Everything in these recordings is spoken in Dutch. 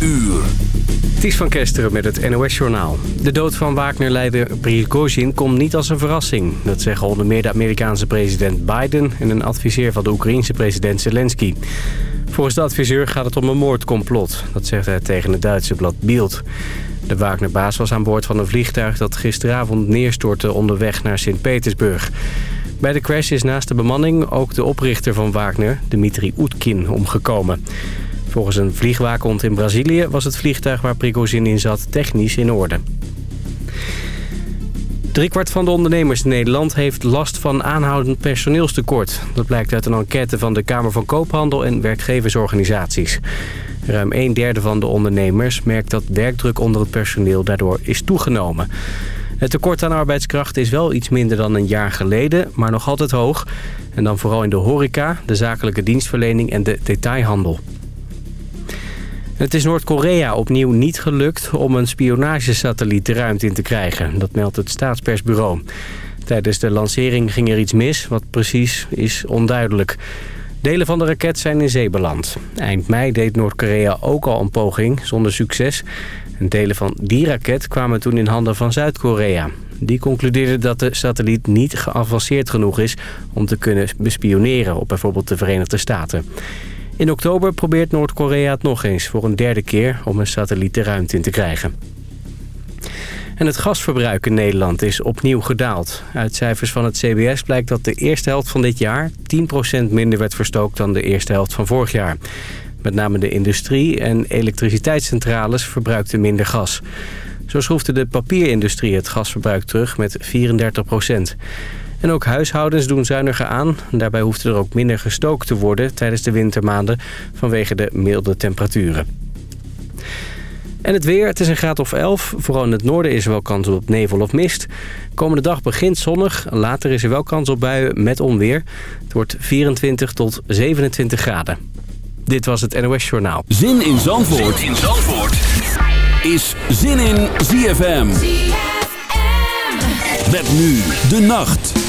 uur. Ties van Kesteren met het NOS-journaal. De dood van Wagner-leider Prigozhin komt niet als een verrassing. Dat zeggen onder meer de Amerikaanse president Biden... en een adviseur van de Oekraïense president Zelensky. Volgens de adviseur gaat het om een moordcomplot. Dat zegt hij tegen het Duitse blad Bild. De Wagner-baas was aan boord van een vliegtuig dat gisteravond neerstortte onderweg naar Sint-Petersburg. Bij de crash is naast de bemanning ook de oprichter van Wagner, Dmitri Oetkin, omgekomen. Volgens een vliegwaakhond in Brazilië was het vliegtuig waar Prigozhin in zat technisch in orde. Driekwart van de ondernemers in Nederland heeft last van aanhoudend personeelstekort. Dat blijkt uit een enquête van de Kamer van Koophandel en werkgeversorganisaties. Ruim een derde van de ondernemers merkt dat werkdruk onder het personeel daardoor is toegenomen. Het tekort aan arbeidskracht is wel iets minder dan een jaar geleden, maar nog altijd hoog. En dan vooral in de horeca, de zakelijke dienstverlening en de detailhandel. Het is Noord-Korea opnieuw niet gelukt om een spionagesatelliet de ruimte in te krijgen. Dat meldt het staatspersbureau. Tijdens de lancering ging er iets mis, wat precies is onduidelijk. Delen van de raket zijn in zee beland. Eind mei deed Noord-Korea ook al een poging, zonder succes. En delen van die raket kwamen toen in handen van Zuid-Korea. Die concludeerde dat de satelliet niet geavanceerd genoeg is om te kunnen bespioneren op bijvoorbeeld de Verenigde Staten. In oktober probeert Noord-Korea het nog eens voor een derde keer om een satelliet de ruimte in te krijgen. En het gasverbruik in Nederland is opnieuw gedaald. Uit cijfers van het CBS blijkt dat de eerste helft van dit jaar 10% minder werd verstookt dan de eerste helft van vorig jaar. Met name de industrie en elektriciteitscentrales verbruikten minder gas. Zo schroefde de papierindustrie het gasverbruik terug met 34 En ook huishoudens doen zuiniger aan. Daarbij hoeft er ook minder gestookt te worden tijdens de wintermaanden vanwege de milde temperaturen. En het weer, het is een graad of 11. Vooral in het noorden is er wel kans op nevel of mist. Komende dag begint zonnig. Later is er wel kans op buien met onweer. Het wordt 24 tot 27 graden. Dit was het NOS Journaal. Zin in Zandvoort, zin in Zandvoort. is Zin in ZFM. ZFM. Met nu de nacht.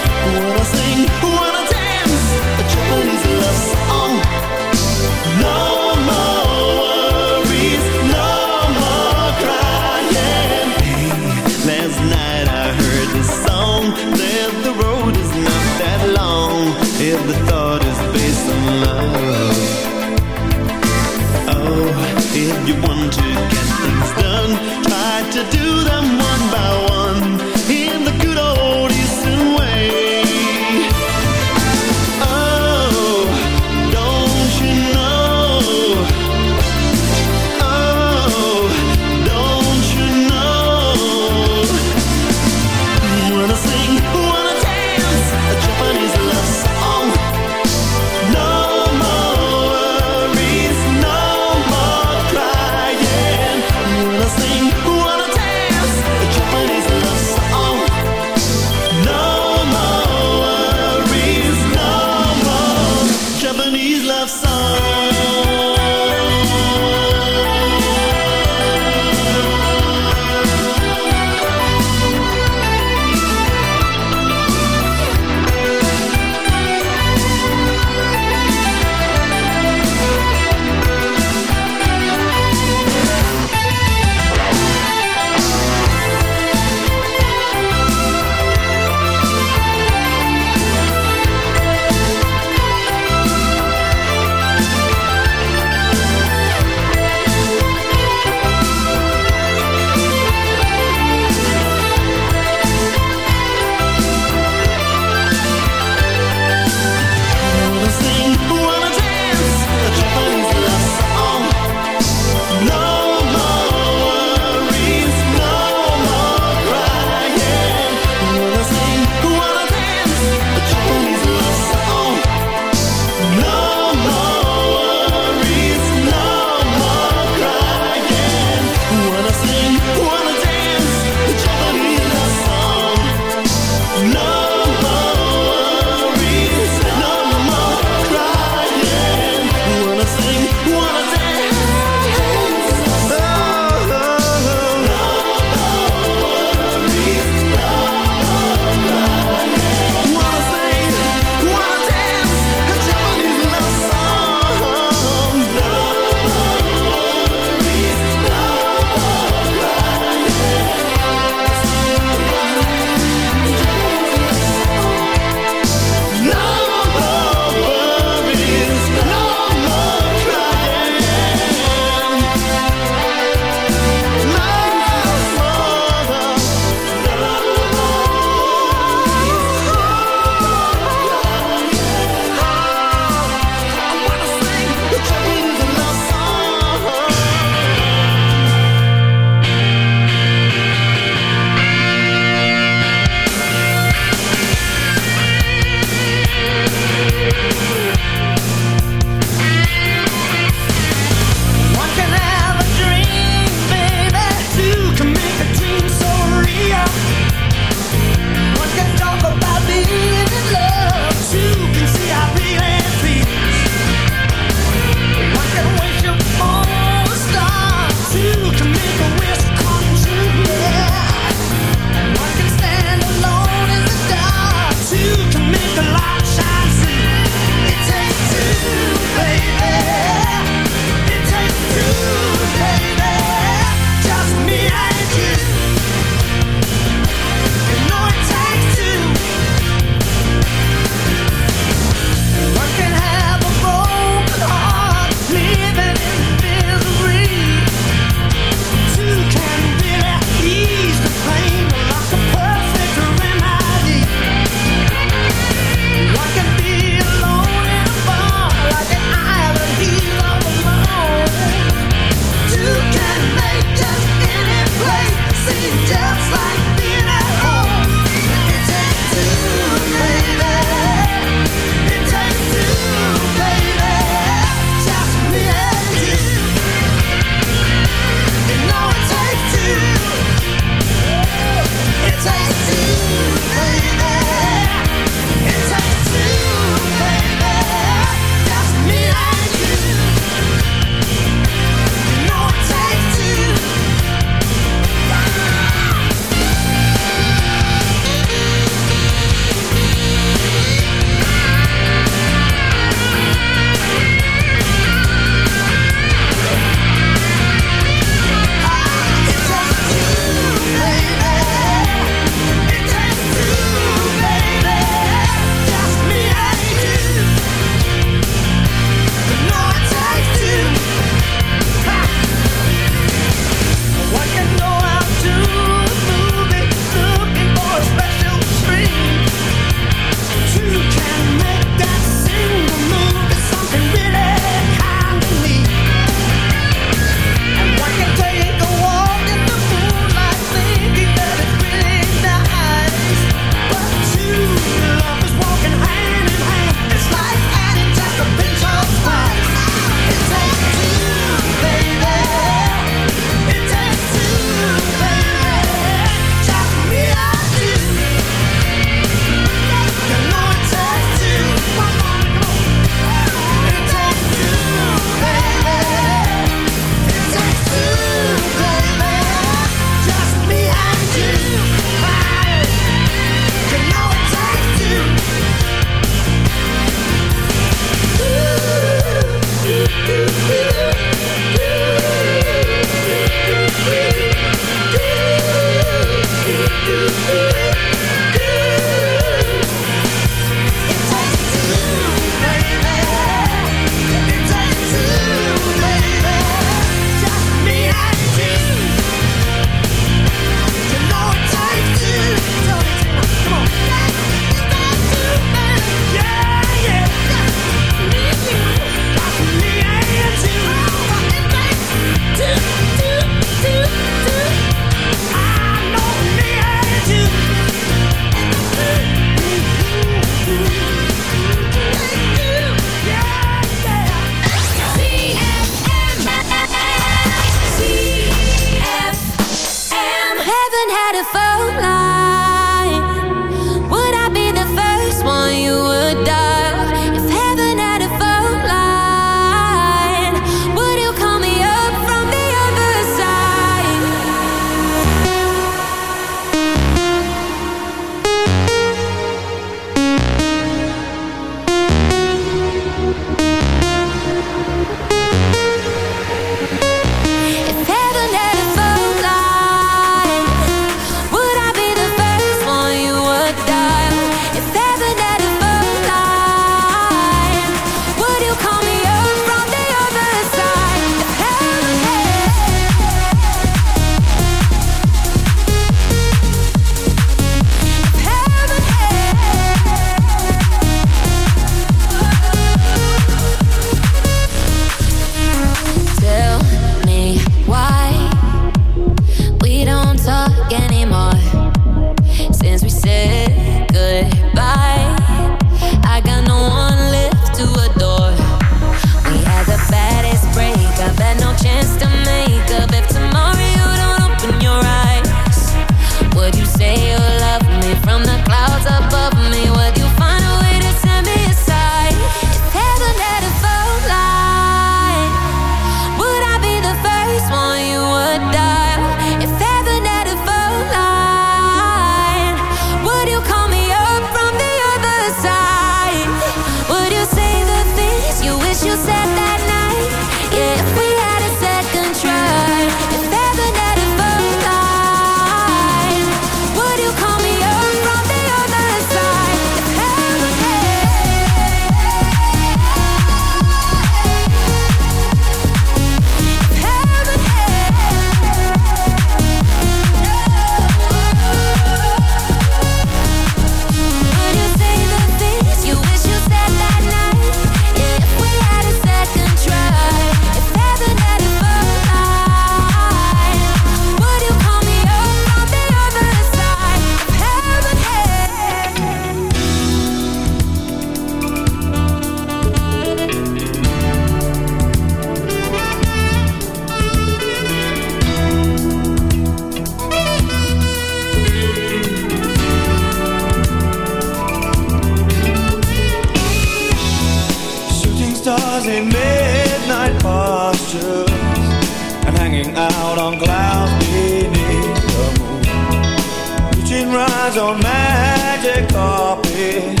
on magic carpets.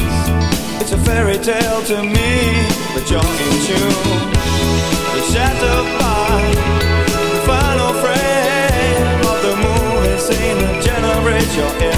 It's a fairy tale to me But you're in tune. The shadow by The final frame Of the moon is in a generation.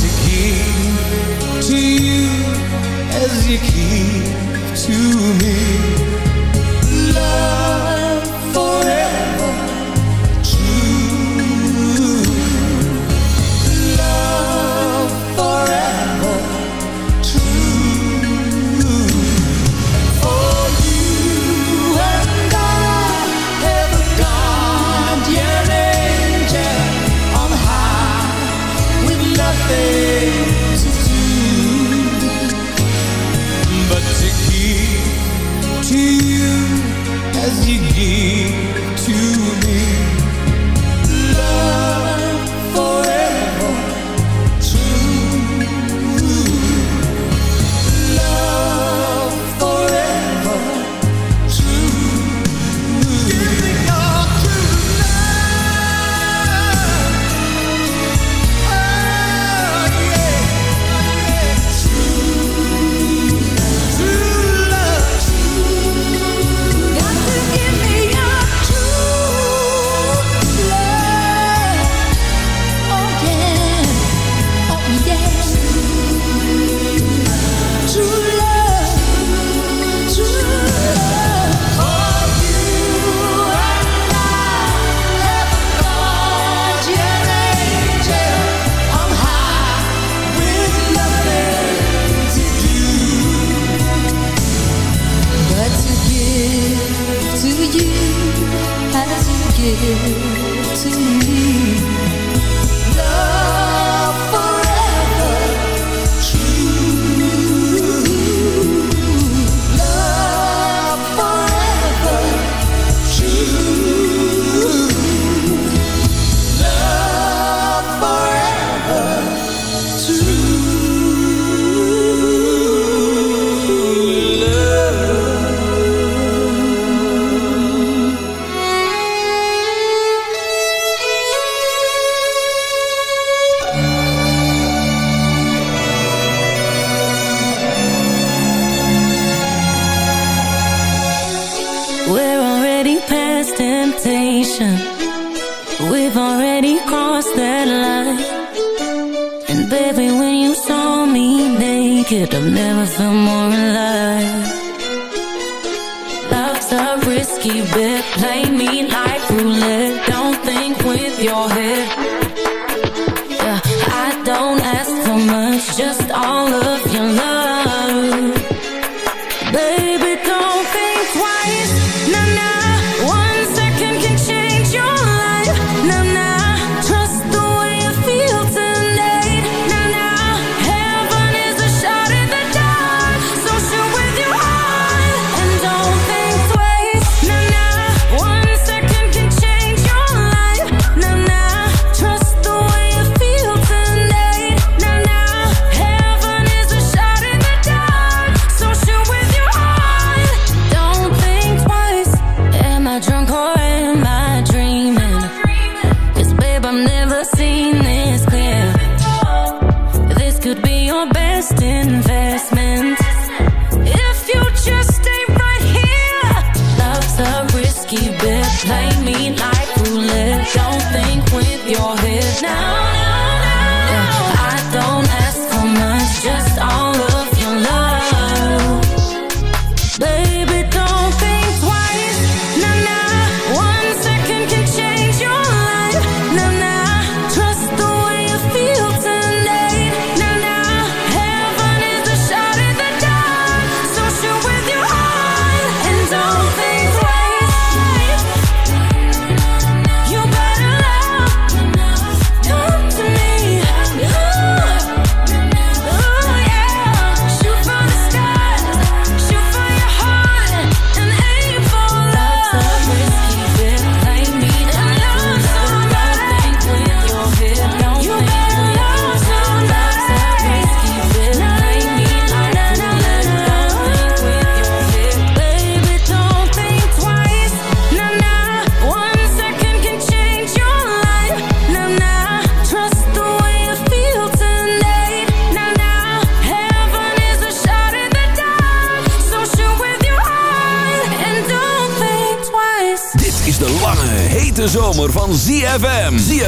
to give to you as you give to me. Love.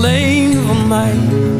Alleen van mij.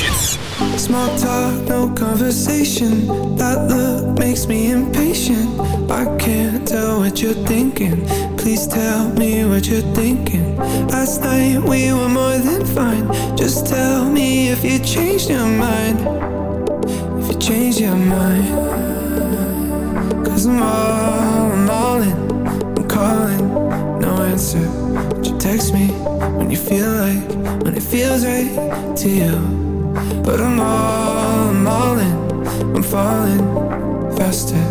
Faster.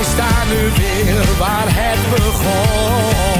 we staan nu weer waar het begon.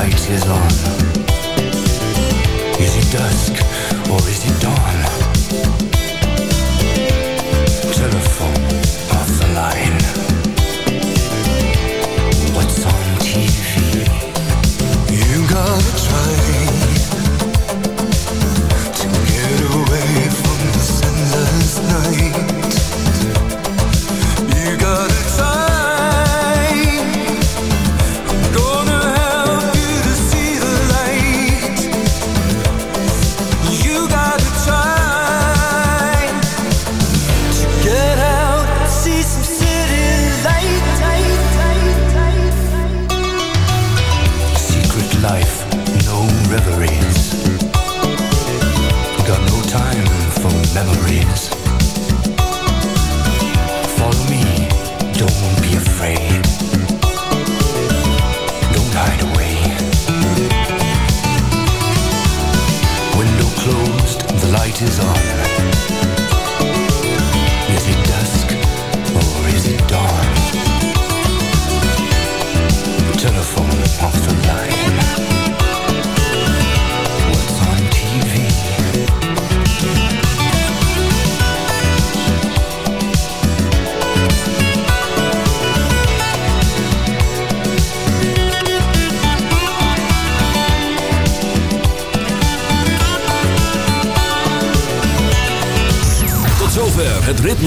Light is on. Is it dusk or is it dawn?